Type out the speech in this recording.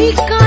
Rica.